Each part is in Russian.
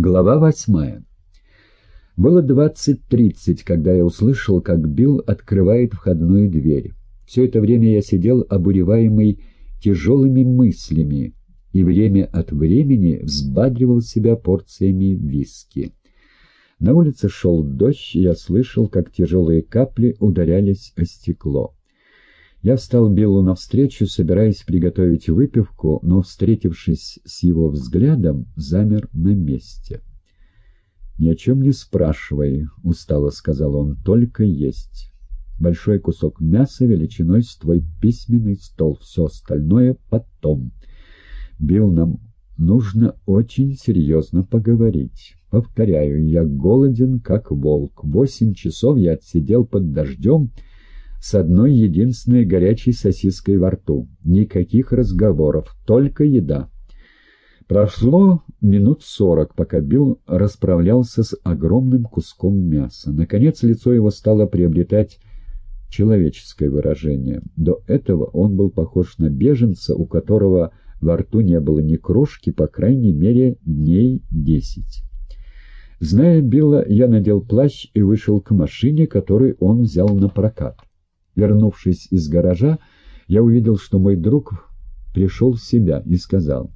Глава восьмая. Было двадцать тридцать, когда я услышал, как Билл открывает входную дверь. Все это время я сидел, обуреваемый тяжелыми мыслями, и время от времени взбадривал себя порциями виски. На улице шел дождь, и я слышал, как тяжелые капли ударялись о стекло. Я встал Биллу навстречу, собираясь приготовить выпивку, но, встретившись с его взглядом, замер на месте. «Ни о чем не спрашивай», — устало сказал он, — «только есть. Большой кусок мяса величиной с твой письменный стол, все остальное потом. Билл, нам нужно очень серьезно поговорить. Повторяю, я голоден, как волк. Восемь часов я отсидел под дождем, — с одной единственной горячей сосиской во рту. Никаких разговоров, только еда. Прошло минут сорок, пока Билл расправлялся с огромным куском мяса. Наконец лицо его стало приобретать человеческое выражение. До этого он был похож на беженца, у которого во рту не было ни крошки, по крайней мере, дней десять. Зная Билла, я надел плащ и вышел к машине, которую он взял на прокат. Вернувшись из гаража, я увидел, что мой друг пришел в себя и сказал,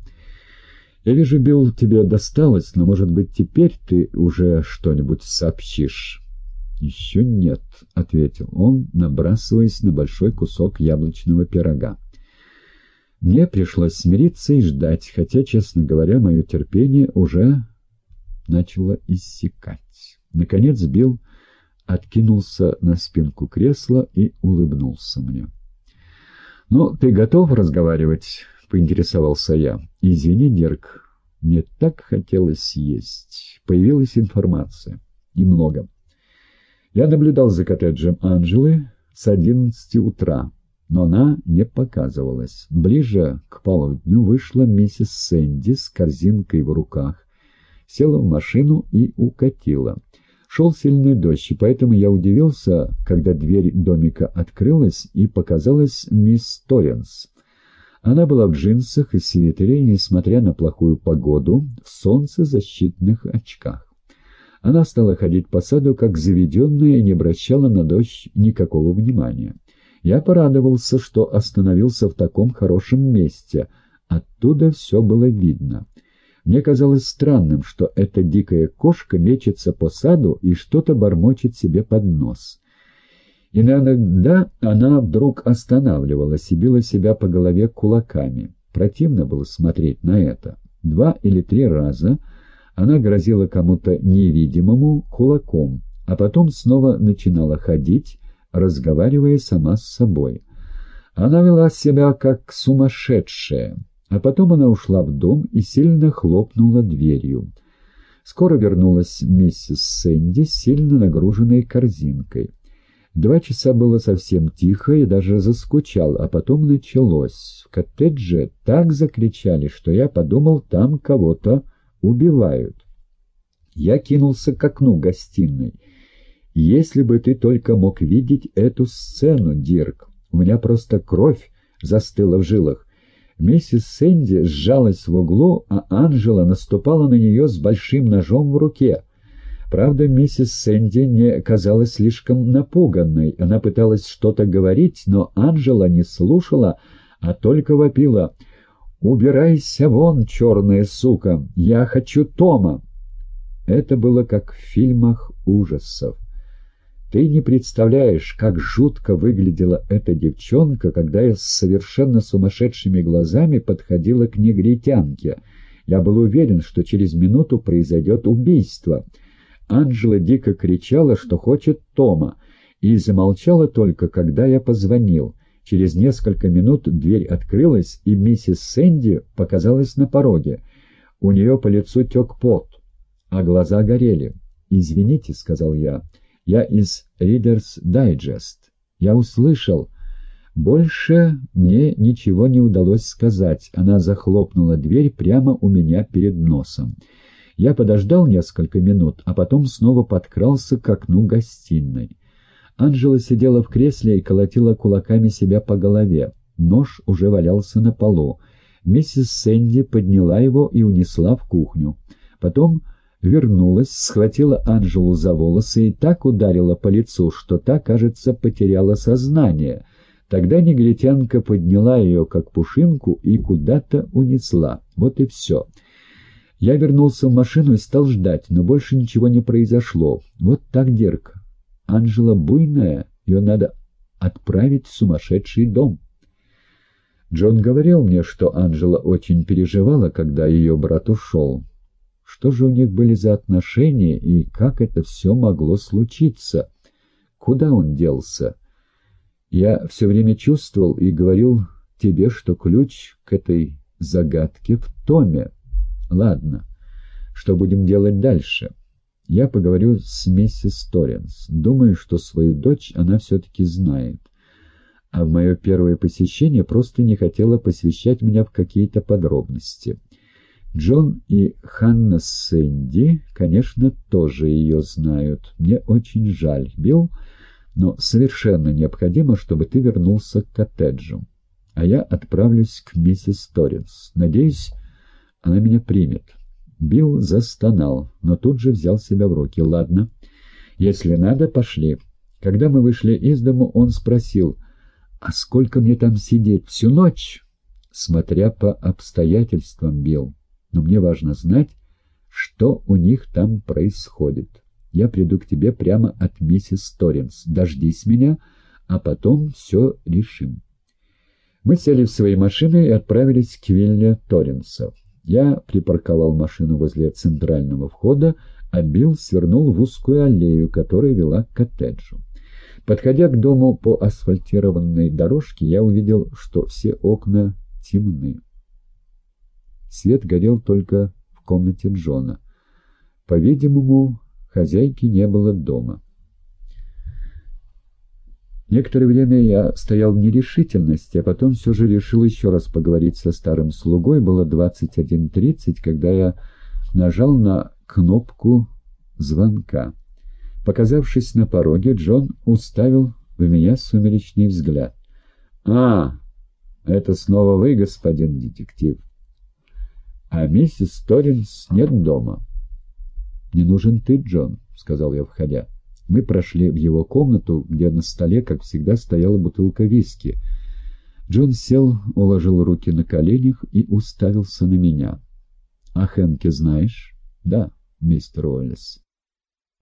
«Я вижу, Билл, тебе досталось, но, может быть, теперь ты уже что-нибудь сообщишь?» «Еще нет», — ответил он, набрасываясь на большой кусок яблочного пирога. Мне пришлось смириться и ждать, хотя, честно говоря, мое терпение уже начало иссякать. Наконец Билл откинулся на спинку кресла и улыбнулся мне. «Ну, ты готов разговаривать?» — поинтересовался я. «Извини, Дирк, мне так хотелось есть. Появилась информация. Немного. Я наблюдал за коттеджем Анжелы с одиннадцати утра, но она не показывалась. Ближе к полудню вышла миссис Сэнди с корзинкой в руках, села в машину и укатила». Шел сильный дождь, и поэтому я удивился, когда дверь домика открылась, и показалась мисс Торренс. Она была в джинсах и свитере, несмотря на плохую погоду, в солнцезащитных очках. Она стала ходить по саду, как заведенная, и не обращала на дождь никакого внимания. Я порадовался, что остановился в таком хорошем месте. Оттуда все было видно. Мне казалось странным, что эта дикая кошка мечется по саду и что-то бормочет себе под нос. Иногда она вдруг останавливалась и била себя по голове кулаками. Противно было смотреть на это. Два или три раза она грозила кому-то невидимому кулаком, а потом снова начинала ходить, разговаривая сама с собой. Она вела себя как сумасшедшая. А потом она ушла в дом и сильно хлопнула дверью. Скоро вернулась миссис Сэнди, сильно нагруженной корзинкой. Два часа было совсем тихо и даже заскучал, а потом началось. В коттедже так закричали, что я подумал, там кого-то убивают. Я кинулся к окну гостиной. «Если бы ты только мог видеть эту сцену, Дирк! У меня просто кровь застыла в жилах. Миссис Сэнди сжалась в углу, а Анжела наступала на нее с большим ножом в руке. Правда, миссис Сэнди не казалась слишком напуганной. Она пыталась что-то говорить, но Анжела не слушала, а только вопила. «Убирайся вон, черная сука! Я хочу Тома!» Это было как в фильмах ужасов. Ты не представляешь, как жутко выглядела эта девчонка, когда я с совершенно сумасшедшими глазами подходила к негритянке. Я был уверен, что через минуту произойдет убийство. Анжела дико кричала, что хочет Тома, и замолчала только, когда я позвонил. Через несколько минут дверь открылась, и миссис Сэнди показалась на пороге. У нее по лицу тек пот, а глаза горели. «Извините», — сказал я, — я из Reader's Digest. Я услышал. Больше мне ничего не удалось сказать. Она захлопнула дверь прямо у меня перед носом. Я подождал несколько минут, а потом снова подкрался к окну гостиной. Анжела сидела в кресле и колотила кулаками себя по голове. Нож уже валялся на полу. Миссис Сэнди подняла его и унесла в кухню. Потом вернулась, схватила Анжелу за волосы и так ударила по лицу, что та, кажется, потеряла сознание. Тогда негритянка подняла ее, как пушинку, и куда-то унесла. Вот и все. Я вернулся в машину и стал ждать, но больше ничего не произошло. Вот так, Дерка. Анжела буйная, ее надо отправить в сумасшедший дом. Джон говорил мне, что Анжела очень переживала, когда ее брат ушел. Что же у них были за отношения и как это все могло случиться? Куда он делся? Я все время чувствовал и говорил тебе, что ключ к этой загадке в Томе. Ладно, что будем делать дальше? Я поговорю с миссис Торренс. Думаю, что свою дочь она все-таки знает. А в мое первое посещение просто не хотела посвящать меня в какие-то подробности. Джон и Ханна Сэнди, конечно, тоже ее знают. Мне очень жаль, Билл, но совершенно необходимо, чтобы ты вернулся к коттеджу. А я отправлюсь к миссис Торренс. Надеюсь, она меня примет. Билл застонал, но тут же взял себя в руки. «Ладно, если надо, пошли». Когда мы вышли из дому, он спросил, «А сколько мне там сидеть? Всю ночь?» «Смотря по обстоятельствам, Билл но мне важно знать, что у них там происходит. Я приду к тебе прямо от миссис Торренс. Дождись меня, а потом все решим. Мы сели в свои машины и отправились к вилле Торренса. Я припарковал машину возле центрального входа, а Билл свернул в узкую аллею, которая вела к коттеджу. Подходя к дому по асфальтированной дорожке, я увидел, что все окна темны. Свет горел только в комнате Джона. По-видимому, хозяйки не было дома. Некоторое время я стоял в нерешительности, а потом все же решил еще раз поговорить со старым слугой. Было 21.30, когда я нажал на кнопку звонка. Показавшись на пороге, Джон уставил в меня сумеречный взгляд. «А, это снова вы, господин детектив?» А миссис Торренс нет дома. «Не нужен ты, Джон», — сказал я, входя. Мы прошли в его комнату, где на столе, как всегда, стояла бутылка виски. Джон сел, уложил руки на коленях и уставился на меня. «А Хэнке знаешь?» «Да, мистер Уоллес».